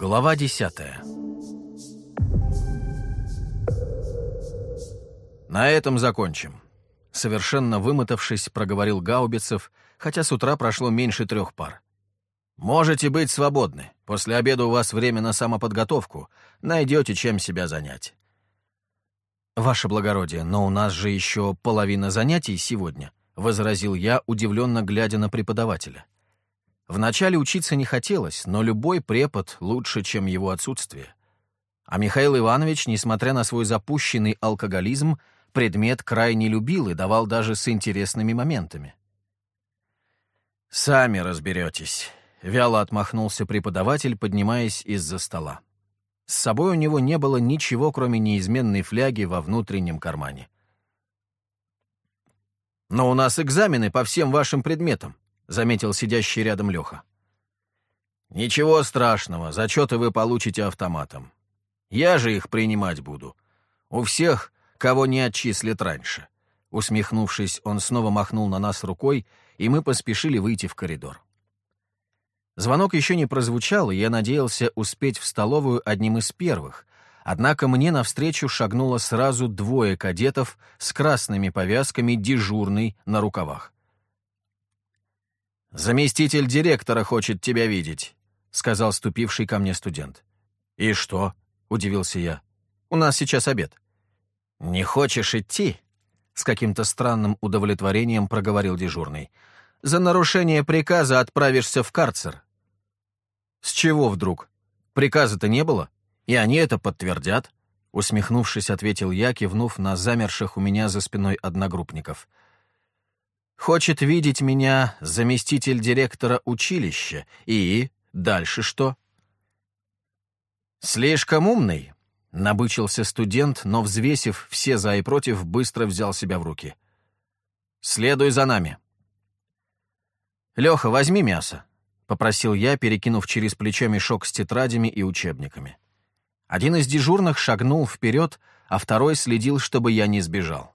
Глава десятая «На этом закончим», — совершенно вымотавшись, проговорил Гаубицев, хотя с утра прошло меньше трех пар. «Можете быть свободны. После обеда у вас время на самоподготовку. Найдете, чем себя занять». «Ваше благородие, но у нас же еще половина занятий сегодня», — возразил я, удивленно глядя на преподавателя. Вначале учиться не хотелось, но любой препод лучше, чем его отсутствие. А Михаил Иванович, несмотря на свой запущенный алкоголизм, предмет крайне любил и давал даже с интересными моментами. «Сами разберетесь», — вяло отмахнулся преподаватель, поднимаясь из-за стола. С собой у него не было ничего, кроме неизменной фляги во внутреннем кармане. «Но у нас экзамены по всем вашим предметам заметил сидящий рядом Леха. «Ничего страшного, зачеты вы получите автоматом. Я же их принимать буду. У всех, кого не отчислят раньше». Усмехнувшись, он снова махнул на нас рукой, и мы поспешили выйти в коридор. Звонок еще не прозвучал, и я надеялся успеть в столовую одним из первых, однако мне навстречу шагнуло сразу двое кадетов с красными повязками дежурный на рукавах. «Заместитель директора хочет тебя видеть», — сказал ступивший ко мне студент. «И что?» — удивился я. «У нас сейчас обед». «Не хочешь идти?» — с каким-то странным удовлетворением проговорил дежурный. «За нарушение приказа отправишься в карцер». «С чего вдруг? Приказа-то не было, и они это подтвердят», — усмехнувшись, ответил я, кивнув на замерших у меня за спиной одногруппников — Хочет видеть меня заместитель директора училища. И дальше что? Слишком умный, набычился студент, но, взвесив все за и против, быстро взял себя в руки. «Следуй за нами». «Леха, возьми мясо», — попросил я, перекинув через плечо мешок с тетрадями и учебниками. Один из дежурных шагнул вперед, а второй следил, чтобы я не сбежал.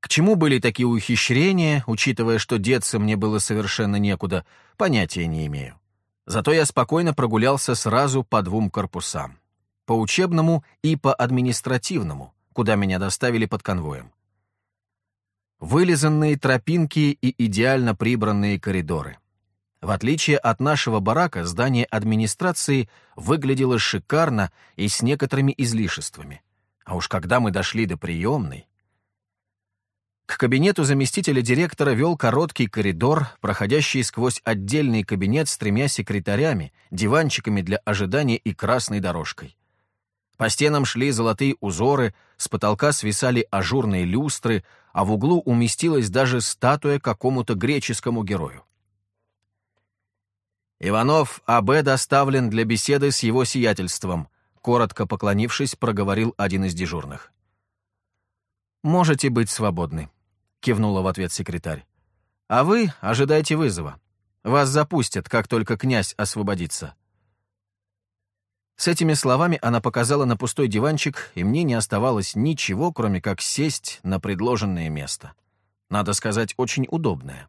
К чему были такие ухищрения, учитывая, что деться мне было совершенно некуда, понятия не имею. Зато я спокойно прогулялся сразу по двум корпусам. По учебному и по административному, куда меня доставили под конвоем. Вылизанные тропинки и идеально прибранные коридоры. В отличие от нашего барака, здание администрации выглядело шикарно и с некоторыми излишествами. А уж когда мы дошли до приемной, к кабинету заместителя директора вел короткий коридор, проходящий сквозь отдельный кабинет с тремя секретарями, диванчиками для ожидания и красной дорожкой. По стенам шли золотые узоры, с потолка свисали ажурные люстры, а в углу уместилась даже статуя какому-то греческому герою. «Иванов А.Б. доставлен для беседы с его сиятельством», коротко поклонившись, проговорил один из дежурных. «Можете быть свободны», — кивнула в ответ секретарь. «А вы ожидайте вызова. Вас запустят, как только князь освободится». С этими словами она показала на пустой диванчик, и мне не оставалось ничего, кроме как сесть на предложенное место. Надо сказать, очень удобное.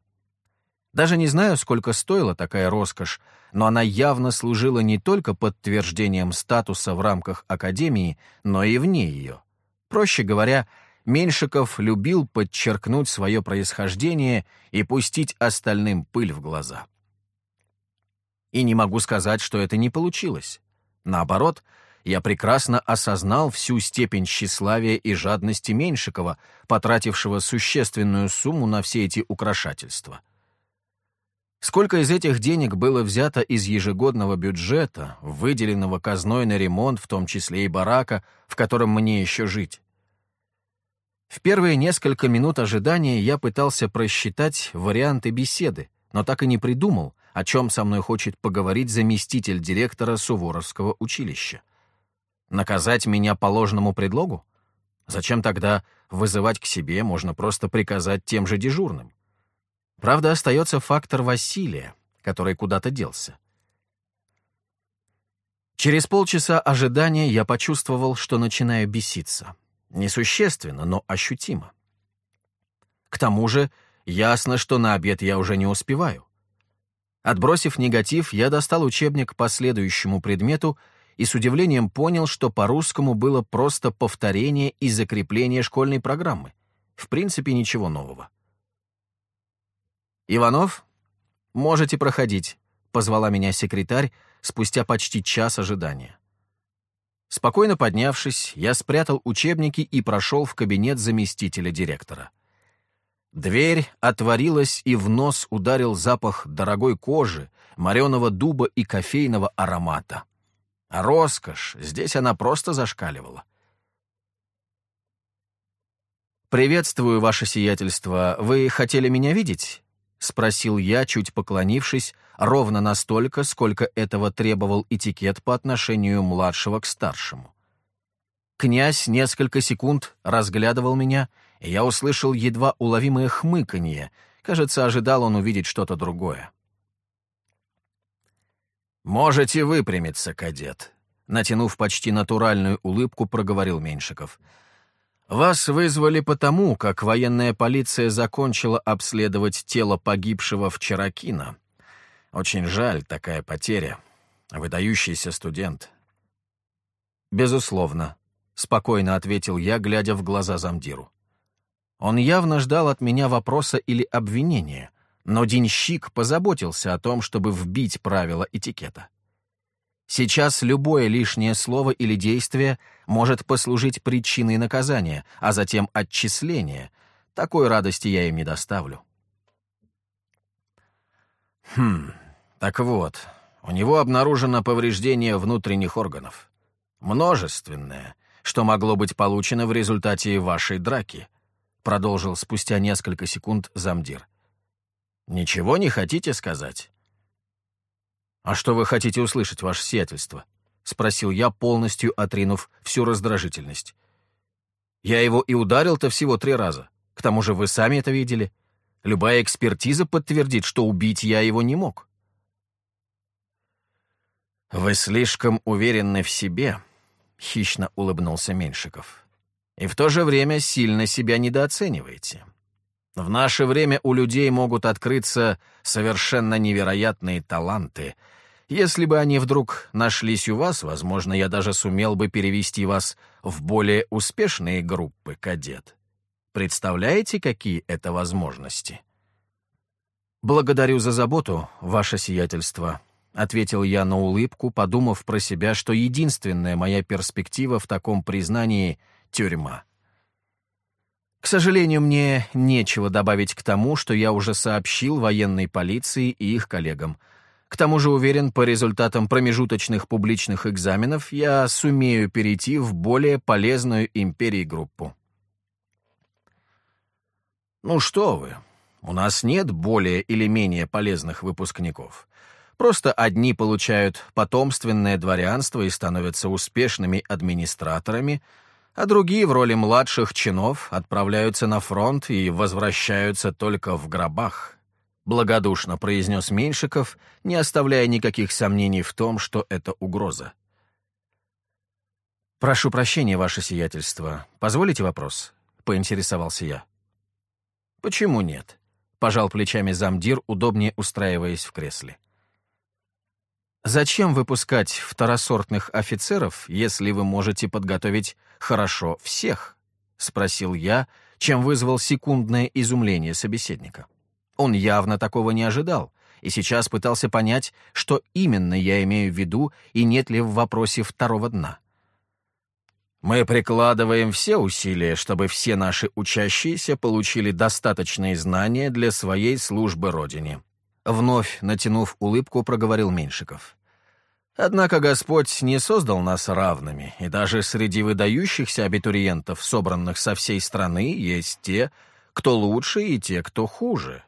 Даже не знаю, сколько стоила такая роскошь, но она явно служила не только подтверждением статуса в рамках Академии, но и вне ее. Проще говоря, Меньшиков любил подчеркнуть свое происхождение и пустить остальным пыль в глаза. И не могу сказать, что это не получилось. Наоборот, я прекрасно осознал всю степень тщеславия и жадности Меньшикова, потратившего существенную сумму на все эти украшательства. Сколько из этих денег было взято из ежегодного бюджета, выделенного казной на ремонт, в том числе и барака, в котором мне еще жить? В первые несколько минут ожидания я пытался просчитать варианты беседы, но так и не придумал, о чем со мной хочет поговорить заместитель директора Суворовского училища. Наказать меня по ложному предлогу? Зачем тогда вызывать к себе, можно просто приказать тем же дежурным? Правда, остается фактор Василия, который куда-то делся. Через полчаса ожидания я почувствовал, что начинаю беситься. Несущественно, но ощутимо. К тому же, ясно, что на обед я уже не успеваю. Отбросив негатив, я достал учебник по следующему предмету и с удивлением понял, что по-русскому было просто повторение и закрепление школьной программы. В принципе, ничего нового. «Иванов, можете проходить», — позвала меня секретарь спустя почти час ожидания. Спокойно поднявшись, я спрятал учебники и прошел в кабинет заместителя директора. Дверь отворилась, и в нос ударил запах дорогой кожи, мореного дуба и кофейного аромата. Роскошь, здесь она просто зашкаливала. «Приветствую, ваше сиятельство. Вы хотели меня видеть?» — спросил я, чуть поклонившись, ровно настолько, сколько этого требовал этикет по отношению младшего к старшему. Князь несколько секунд разглядывал меня, и я услышал едва уловимое хмыканье. Кажется, ожидал он увидеть что-то другое. «Можете выпрямиться, кадет», — натянув почти натуральную улыбку, проговорил Меньшиков. «Вас вызвали потому, как военная полиция закончила обследовать тело погибшего вчера Кина. Очень жаль, такая потеря. Выдающийся студент». «Безусловно», — спокойно ответил я, глядя в глаза замдиру. Он явно ждал от меня вопроса или обвинения — но денщик позаботился о том, чтобы вбить правила этикета. Сейчас любое лишнее слово или действие может послужить причиной наказания, а затем отчисления. Такой радости я им не доставлю. Хм, так вот, у него обнаружено повреждение внутренних органов. Множественное, что могло быть получено в результате вашей драки, продолжил спустя несколько секунд замдир. «Ничего не хотите сказать?» «А что вы хотите услышать, ваше сиятельство?» — спросил я, полностью отринув всю раздражительность. «Я его и ударил-то всего три раза. К тому же вы сами это видели. Любая экспертиза подтвердит, что убить я его не мог». «Вы слишком уверены в себе», — хищно улыбнулся Меньшиков. «И в то же время сильно себя недооцениваете. В наше время у людей могут открыться совершенно невероятные таланты. Если бы они вдруг нашлись у вас, возможно, я даже сумел бы перевести вас в более успешные группы, кадет. Представляете, какие это возможности? «Благодарю за заботу, ваше сиятельство», — ответил я на улыбку, подумав про себя, что единственная моя перспектива в таком признании — тюрьма. К сожалению, мне нечего добавить к тому, что я уже сообщил военной полиции и их коллегам. К тому же уверен, по результатам промежуточных публичных экзаменов я сумею перейти в более полезную империи группу. Ну что вы, у нас нет более или менее полезных выпускников. Просто одни получают потомственное дворянство и становятся успешными администраторами — а другие в роли младших чинов отправляются на фронт и возвращаются только в гробах», — благодушно произнес Меньшиков, не оставляя никаких сомнений в том, что это угроза. «Прошу прощения, ваше сиятельство. Позволите вопрос?» — поинтересовался я. «Почему нет?» — пожал плечами замдир, удобнее устраиваясь в кресле. Зачем выпускать второсортных офицеров, если вы можете подготовить хорошо всех? Спросил я, чем вызвал секундное изумление собеседника. Он явно такого не ожидал и сейчас пытался понять, что именно я имею в виду и нет ли в вопросе второго дна. Мы прикладываем все усилия, чтобы все наши учащиеся получили достаточные знания для своей службы Родине. Вновь, натянув улыбку, проговорил Меньшиков. Однако Господь не создал нас равными, и даже среди выдающихся абитуриентов, собранных со всей страны, есть те, кто лучше и те, кто хуже.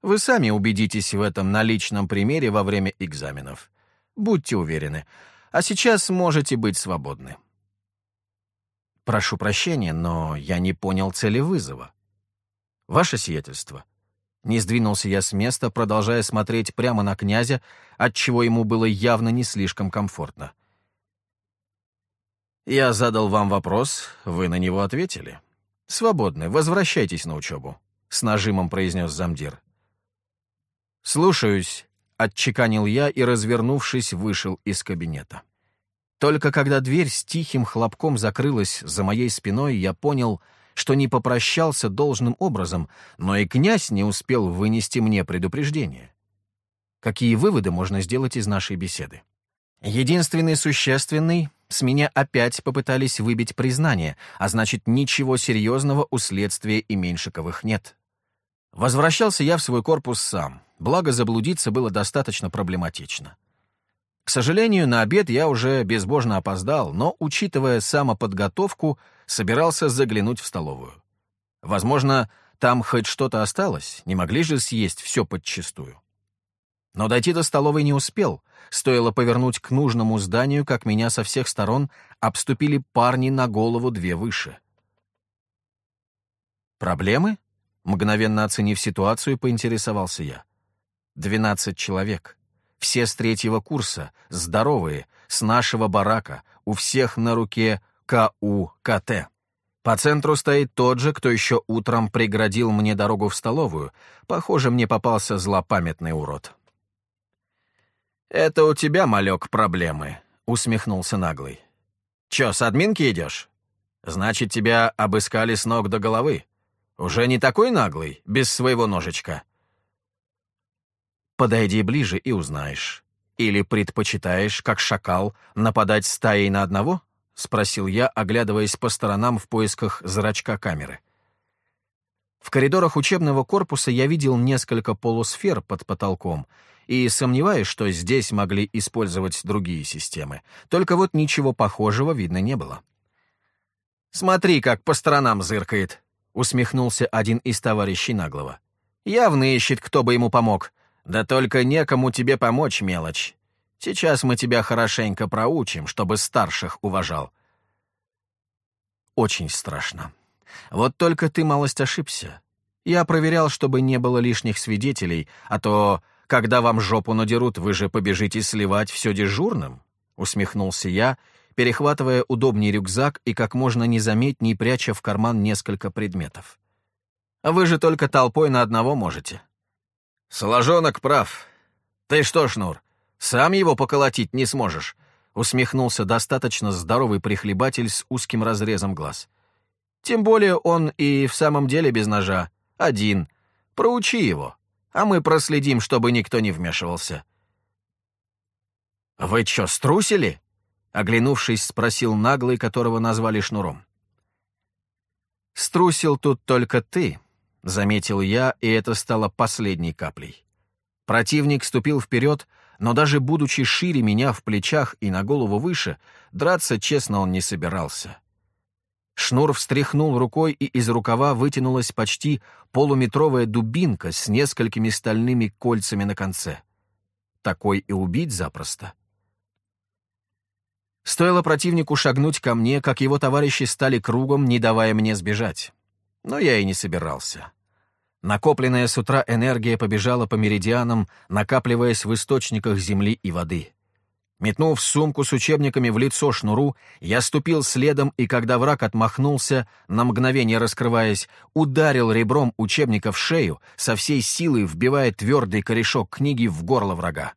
Вы сами убедитесь в этом на личном примере во время экзаменов. Будьте уверены. А сейчас можете быть свободны. Прошу прощения, но я не понял цели вызова. Ваше сиятельство, не сдвинулся я с места, продолжая смотреть прямо на князя, отчего ему было явно не слишком комфортно. «Я задал вам вопрос, вы на него ответили. Свободны, возвращайтесь на учебу», — с нажимом произнес замдир. «Слушаюсь», — отчеканил я и, развернувшись, вышел из кабинета. Только когда дверь с тихим хлопком закрылась за моей спиной, я понял, что не попрощался должным образом, но и князь не успел вынести мне предупреждение. Какие выводы можно сделать из нашей беседы? Единственный существенный — с меня опять попытались выбить признание, а значит, ничего серьезного у следствия и Меньшиковых нет. Возвращался я в свой корпус сам, благо заблудиться было достаточно проблематично. К сожалению, на обед я уже безбожно опоздал, но, учитывая самоподготовку, собирался заглянуть в столовую. Возможно, там хоть что-то осталось, не могли же съесть все подчистую. Но дойти до столовой не успел. Стоило повернуть к нужному зданию, как меня со всех сторон обступили парни на голову две выше. «Проблемы?» — мгновенно оценив ситуацию, поинтересовался я. «Двенадцать человек. Все с третьего курса, здоровые, с нашего барака, у всех на руке КУКТ. По центру стоит тот же, кто еще утром преградил мне дорогу в столовую. Похоже, мне попался злопамятный урод. «Это у тебя, малек, проблемы», — усмехнулся наглый. «Чё, с админки идешь? Значит, тебя обыскали с ног до головы. Уже не такой наглый, без своего ножичка?» Подойди ближе и узнаешь. Или предпочитаешь, как шакал, нападать стаей на одного? — спросил я, оглядываясь по сторонам в поисках зрачка камеры. В коридорах учебного корпуса я видел несколько полусфер под потолком и сомневаюсь, что здесь могли использовать другие системы. Только вот ничего похожего видно не было. «Смотри, как по сторонам зыркает», — усмехнулся один из товарищей наглого. «Явно ищет, кто бы ему помог. Да только некому тебе помочь, мелочь. Сейчас мы тебя хорошенько проучим, чтобы старших уважал. Очень страшно. Вот только ты малость ошибся. Я проверял, чтобы не было лишних свидетелей, а то, когда вам жопу надерут, вы же побежите сливать все дежурным, усмехнулся я, перехватывая удобней рюкзак и как можно незаметней пряча в карман несколько предметов. Вы же только толпой на одного можете. «Соложонок прав. Ты что, Шнур, сам его поколотить не сможешь?» усмехнулся достаточно здоровый прихлебатель с узким разрезом глаз. «Тем более он и в самом деле без ножа. Один. Проучи его, а мы проследим, чтобы никто не вмешивался». «Вы чё, струсили?» — оглянувшись, спросил наглый, которого назвали Шнуром. «Струсил тут только ты», — заметил я, и это стало последней каплей. Противник ступил вперед, но даже будучи шире меня в плечах и на голову выше, драться честно он не собирался. Шнур встряхнул рукой, и из рукава вытянулась почти полуметровая дубинка с несколькими стальными кольцами на конце. Такой и убить запросто. Стоило противнику шагнуть ко мне, как его товарищи стали кругом, не давая мне сбежать но я и не собирался. Накопленная с утра энергия побежала по меридианам, накапливаясь в источниках земли и воды. Метнув сумку с учебниками в лицо шнуру, я ступил следом, и когда враг отмахнулся, на мгновение раскрываясь, ударил ребром учебника в шею, со всей силой вбивая твердый корешок книги в горло врага.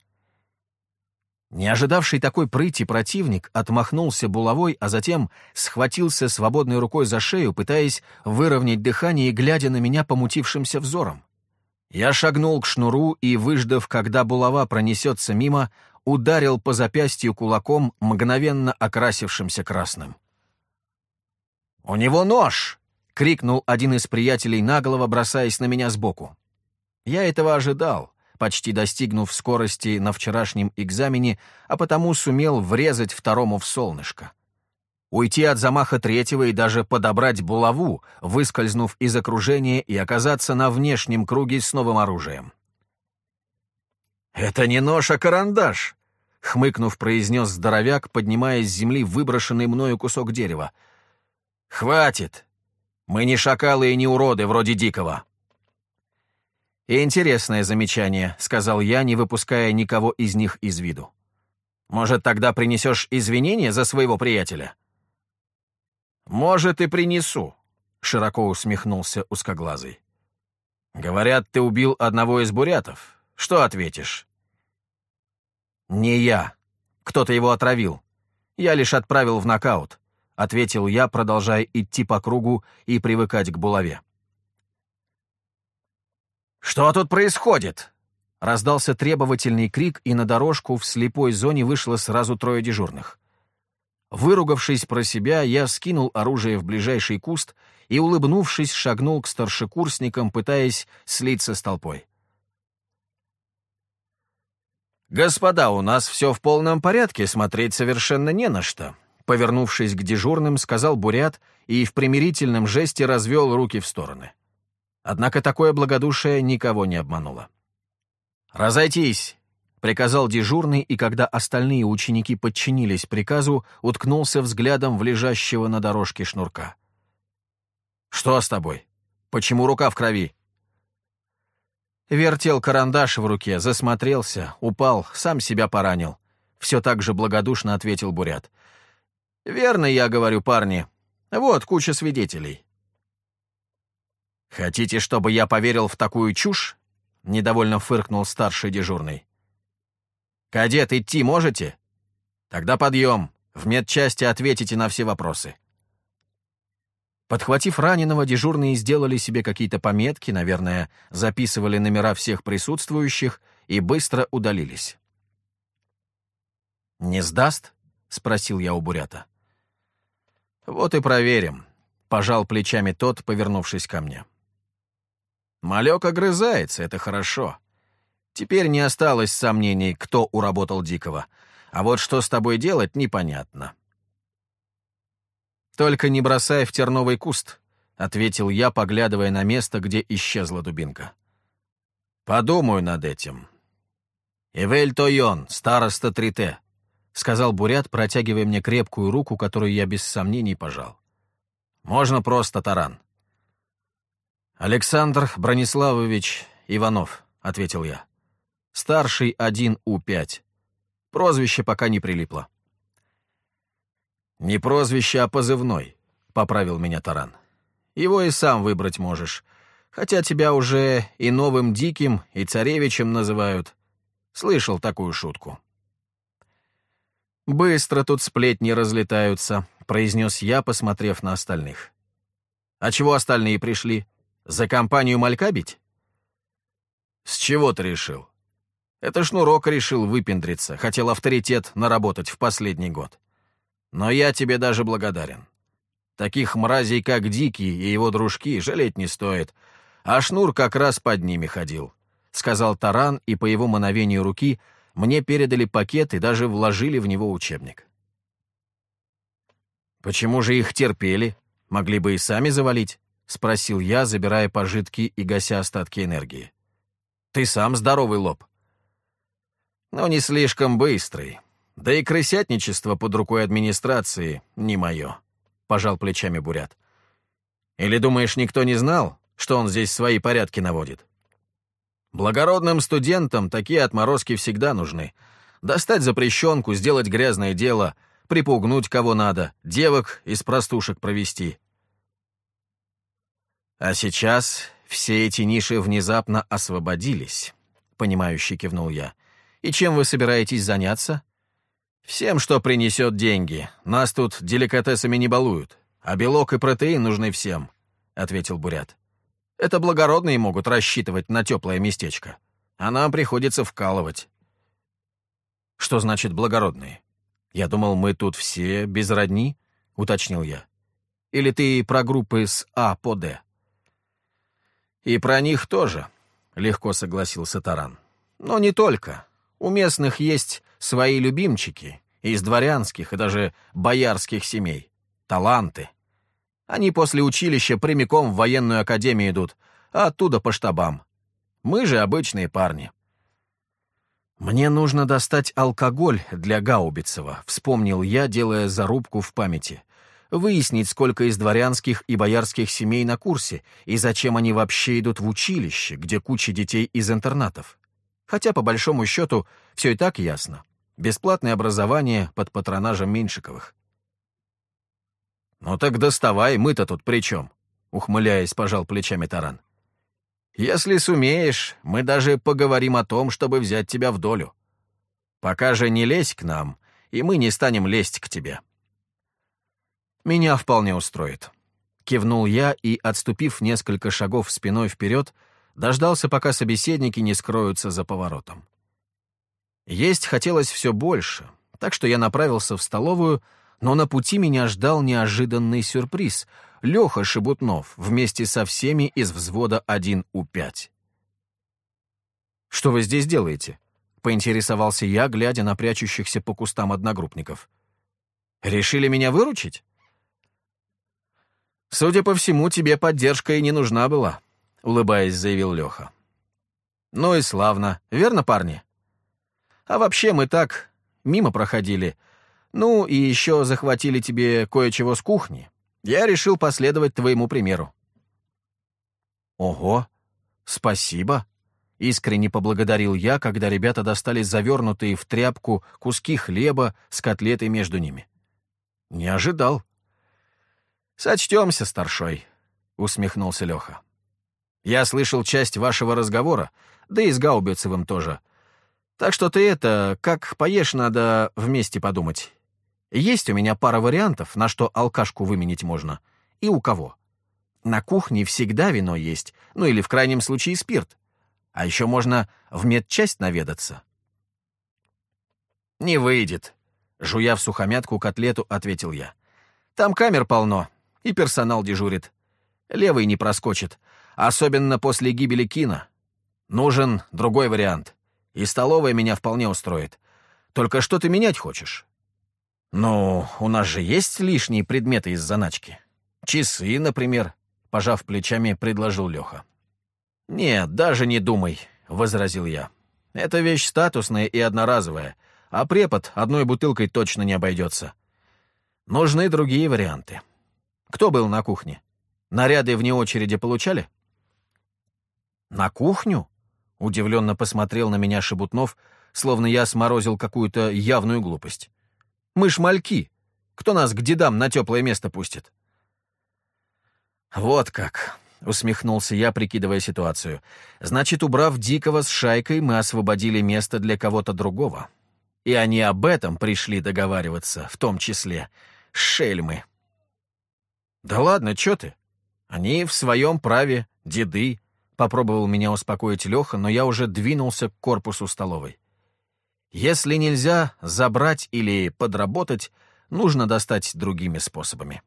Не ожидавший такой прыти противник отмахнулся булавой, а затем схватился свободной рукой за шею, пытаясь выровнять дыхание и глядя на меня помутившимся взором. Я шагнул к шнуру и, выждав, когда булава пронесется мимо, ударил по запястью кулаком, мгновенно окрасившимся красным. «У него нож!» — крикнул один из приятелей наглого, бросаясь на меня сбоку. Я этого ожидал почти достигнув скорости на вчерашнем экзамене, а потому сумел врезать второму в солнышко. Уйти от замаха третьего и даже подобрать булаву, выскользнув из окружения и оказаться на внешнем круге с новым оружием. «Это не нож, а карандаш!» — хмыкнув, произнес здоровяк, поднимая с земли выброшенный мною кусок дерева. «Хватит! Мы не шакалы и не уроды, вроде Дикого!» «Интересное замечание», — сказал я, не выпуская никого из них из виду. «Может, тогда принесешь извинения за своего приятеля?» «Может, и принесу», — широко усмехнулся узкоглазый. «Говорят, ты убил одного из бурятов. Что ответишь?» «Не я. Кто-то его отравил. Я лишь отправил в нокаут», — ответил я, продолжая идти по кругу и привыкать к булаве. «Что тут происходит?» Раздался требовательный крик, и на дорожку в слепой зоне вышло сразу трое дежурных. Выругавшись про себя, я скинул оружие в ближайший куст и, улыбнувшись, шагнул к старшекурсникам, пытаясь слиться с толпой. «Господа, у нас все в полном порядке, смотреть совершенно не на что», повернувшись к дежурным, сказал Бурят и в примирительном жесте развел руки в стороны. Однако такое благодушие никого не обмануло. «Разойтись!» — приказал дежурный, и когда остальные ученики подчинились приказу, уткнулся взглядом в лежащего на дорожке шнурка. «Что с тобой? Почему рука в крови?» Вертел карандаш в руке, засмотрелся, упал, сам себя поранил. Все так же благодушно ответил Бурят. «Верно я говорю, парни. Вот куча свидетелей». «Хотите, чтобы я поверил в такую чушь?» — недовольно фыркнул старший дежурный. «Кадет, идти можете? Тогда подъем. В медчасти ответите на все вопросы». Подхватив раненого, дежурные сделали себе какие-то пометки, наверное, записывали номера всех присутствующих и быстро удалились. «Не сдаст?» — спросил я у Бурята. «Вот и проверим», — пожал плечами тот, повернувшись ко мне. Малек огрызается, это хорошо. Теперь не осталось сомнений, кто уработал Дикого. А вот что с тобой делать, непонятно. «Только не бросай в терновый куст», — ответил я, поглядывая на место, где исчезла дубинка. «Подумаю над этим». «Ивель Тойон, староста Трите», — сказал Бурят, протягивая мне крепкую руку, которую я без сомнений пожал. «Можно просто таран». «Александр Брониславович Иванов», — ответил я. «Старший 1У5. Прозвище пока не прилипло». «Не прозвище, а позывной», — поправил меня Таран. «Его и сам выбрать можешь, хотя тебя уже и новым диким, и царевичем называют. Слышал такую шутку». «Быстро тут сплетни разлетаются», — произнес я, посмотрев на остальных. «А чего остальные пришли?» За компанию малька бить? С чего ты решил? Это Шнурок решил выпендриться, хотел авторитет наработать в последний год. Но я тебе даже благодарен. Таких мразей, как Дикий и его дружки, жалеть не стоит. А Шнур как раз под ними ходил, — сказал Таран, и по его мановению руки мне передали пакет и даже вложили в него учебник. Почему же их терпели? Могли бы и сами завалить. — спросил я, забирая пожитки и гася остатки энергии. «Ты сам здоровый лоб». «Но не слишком быстрый. Да и крысятничество под рукой администрации не мое», — пожал плечами Бурят. «Или думаешь, никто не знал, что он здесь свои порядки наводит?» «Благородным студентам такие отморозки всегда нужны. Достать запрещенку, сделать грязное дело, припугнуть кого надо, девок из простушек провести». А сейчас все эти ниши внезапно освободились, понимающе кивнул я. И чем вы собираетесь заняться? Всем, что принесет деньги. Нас тут деликатесами не балуют, а белок и протеин нужны всем, ответил Бурят. Это благородные могут рассчитывать на теплое местечко, а нам приходится вкалывать. Что значит благородные? Я думал, мы тут все без родни, уточнил я. Или ты про группы с А по Д? «И про них тоже», — легко согласился Таран. «Но не только. У местных есть свои любимчики, из дворянских и даже боярских семей. Таланты. Они после училища прямиком в военную академию идут, а оттуда по штабам. Мы же обычные парни». «Мне нужно достать алкоголь для Гаубицева», — вспомнил я, делая зарубку в памяти выяснить, сколько из дворянских и боярских семей на курсе, и зачем они вообще идут в училище, где куча детей из интернатов. Хотя, по большому счету, все и так ясно. Бесплатное образование под патронажем Меньшиковых. «Ну так доставай, мы-то тут при чем?» — ухмыляясь, пожал плечами Таран. «Если сумеешь, мы даже поговорим о том, чтобы взять тебя в долю. Пока же не лезь к нам, и мы не станем лезть к тебе». «Меня вполне устроит», — кивнул я и, отступив несколько шагов спиной вперед, дождался, пока собеседники не скроются за поворотом. Есть хотелось все больше, так что я направился в столовую, но на пути меня ждал неожиданный сюрприз — Леха Шебутнов вместе со всеми из взвода 1У5. «Что вы здесь делаете?» — поинтересовался я, глядя на прячущихся по кустам одногруппников. «Решили меня выручить?» «Судя по всему, тебе поддержка и не нужна была», — улыбаясь, заявил Леха. «Ну и славно, верно, парни?» А вообще мы так мимо проходили. Ну, и еще захватили тебе кое-чего с кухни. Я решил последовать твоему примеру». «Ого, спасибо!» — искренне поблагодарил я, когда ребята достали завернутые в тряпку куски хлеба с котлетой между ними. «Не ожидал». «Сочтемся, старшой», — усмехнулся Леха. «Я слышал часть вашего разговора, да и с Гаубицевым тоже. Так что ты это, как поешь, надо вместе подумать. Есть у меня пара вариантов, на что алкашку выменить можно. И у кого. На кухне всегда вино есть, ну или в крайнем случае спирт. А еще можно в медчасть наведаться. «Не выйдет», — жуя в сухомятку котлету, ответил я. «Там камер полно, и персонал дежурит. Левый не проскочит, особенно после гибели Кина. Нужен другой вариант. И столовая меня вполне устроит. Только что ты менять хочешь?» «Ну, у нас же есть лишние предметы из заначки. Часы, например», — пожав плечами, предложил Леха. «Нет, даже не думай», — возразил я. «Это вещь статусная и одноразовая, а препод одной бутылкой точно не обойдется. Нужны другие варианты. Кто был на кухне? Наряды вне очереди получали?» «На кухню?» — удивленно посмотрел на меня Шебутнов, словно я сморозил какую-то явную глупость. «Мы ж мальки. Кто нас к дедам на теплое место пустит?» «Вот как», — усмехнулся я, прикидывая ситуацию. «Значит, убрав Дикого с шайкой, мы освободили место для кого-то другого. И они об этом пришли договариваться, в том числе. Шельмы». «Да ладно, чё ты? Они в своем праве, деды, Попробовал меня успокоить Леха, но я уже двинулся к корпусу столовой. Если нельзя забрать или подработать, нужно достать другими способами.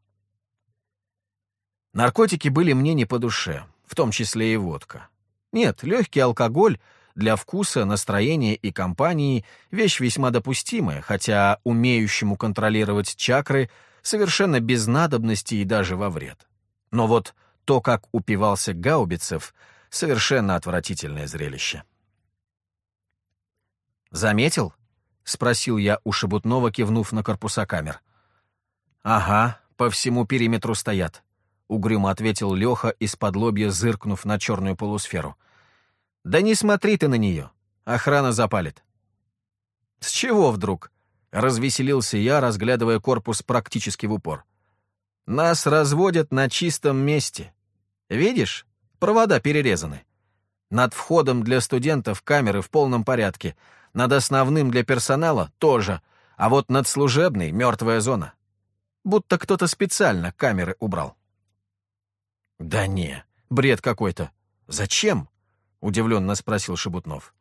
Наркотики были мне не по душе, в том числе и водка. Нет, легкий алкоголь для вкуса, настроения и компании — вещь весьма допустимая, хотя умеющему контролировать чакры совершенно без надобности и даже во вред. Но вот то, как упивался Гаубицев — Совершенно отвратительное зрелище. «Заметил?» — спросил я у Шебутнова, кивнув на корпуса камер. «Ага, по всему периметру стоят», — угрюмо ответил Леха, из-под лобья зыркнув на черную полусферу. «Да не смотри ты на нее, охрана запалит». «С чего вдруг?» — развеселился я, разглядывая корпус практически в упор. «Нас разводят на чистом месте. Видишь, Провода перерезаны. Над входом для студентов камеры в полном порядке, над основным для персонала тоже, а вот над служебной — мертвая зона. Будто кто-то специально камеры убрал. «Да не, бред какой-то. Зачем?» — удивленно спросил Шебутнов.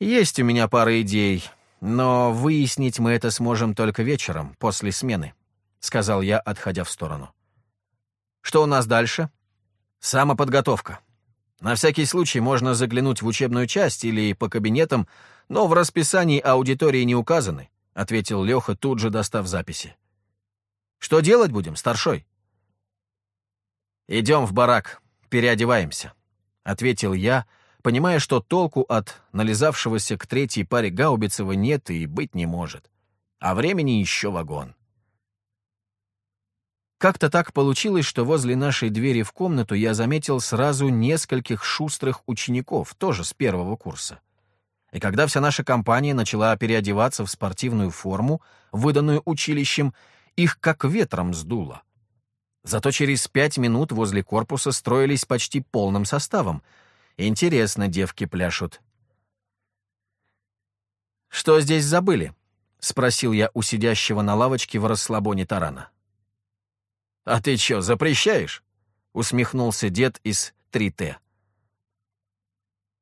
«Есть у меня пара идей, но выяснить мы это сможем только вечером, после смены», — сказал я, отходя в сторону. «Что у нас дальше?» Самоподготовка. На всякий случай можно заглянуть в учебную часть или по кабинетам, но в расписании аудитории не указаны, ответил Леха, тут же достав записи. Что делать будем, старшой? Идем в барак, переодеваемся, ответил я, понимая, что толку от нализавшегося к третьей паре Гаубицева нет и быть не может. А времени еще вагон. Как-то так получилось, что возле нашей двери в комнату я заметил сразу нескольких шустрых учеников, тоже с первого курса. И когда вся наша компания начала переодеваться в спортивную форму, выданную училищем, их как ветром сдуло. Зато через пять минут возле корпуса строились почти полным составом. Интересно, девки пляшут. что здесь забыли?» — спросил я у сидящего на лавочке в расслабоне тарана. «А ты чё, запрещаешь?» — усмехнулся дед из 3Т.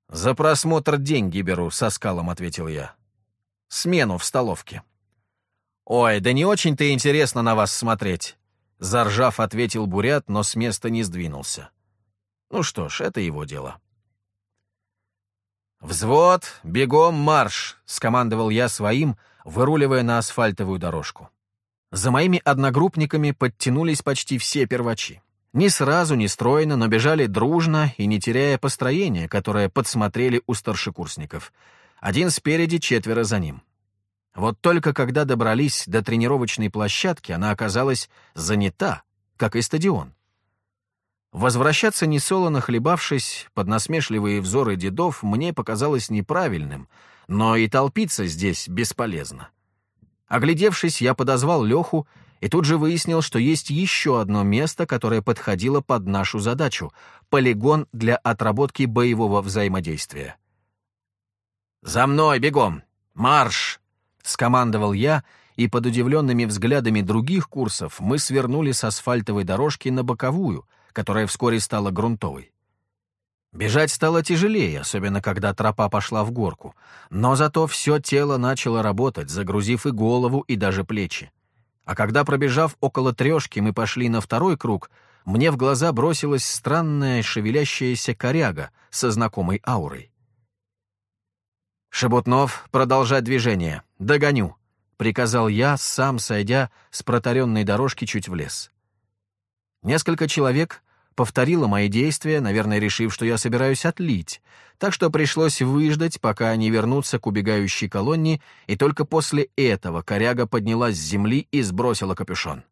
«За просмотр деньги беру», — со скалом ответил я. «Смену в столовке». «Ой, да не очень-то интересно на вас смотреть», — заржав, ответил Бурят, но с места не сдвинулся. «Ну что ж, это его дело». «Взвод, бегом марш!» — скомандовал я своим, выруливая на асфальтовую дорожку. За моими одногруппниками подтянулись почти все первачи. Не сразу, не стройно, но бежали дружно и не теряя построения, которое подсмотрели у старшекурсников. Один спереди, четверо за ним. Вот только когда добрались до тренировочной площадки, она оказалась занята, как и стадион. Возвращаться несолоно хлебавшись под насмешливые взоры дедов мне показалось неправильным, но и толпиться здесь бесполезно. Оглядевшись, я подозвал Леху и тут же выяснил, что есть еще одно место, которое подходило под нашу задачу — полигон для отработки боевого взаимодействия. «За мной, бегом! Марш!» — скомандовал я, и под удивленными взглядами других курсов мы свернули с асфальтовой дорожки на боковую, которая вскоре стала грунтовой. Бежать стало тяжелее, особенно когда тропа пошла в горку, но зато все тело начало работать, загрузив и голову, и даже плечи. А когда, пробежав около трешки, мы пошли на второй круг, мне в глаза бросилась странная шевелящаяся коряга со знакомой аурой. «Шебутнов, продолжать движение. Догоню», — приказал я, сам сойдя с протаренной дорожки чуть в лес. Несколько человек повторила мои действия, наверное, решив, что я собираюсь отлить, так что пришлось выждать, пока они вернутся к убегающей колонне, и только после этого коряга поднялась с земли и сбросила капюшон.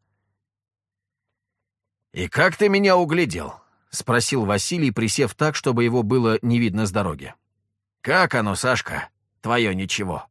«И как ты меня углядел?» — спросил Василий, присев так, чтобы его было не видно с дороги. «Как оно, Сашка? Твое ничего».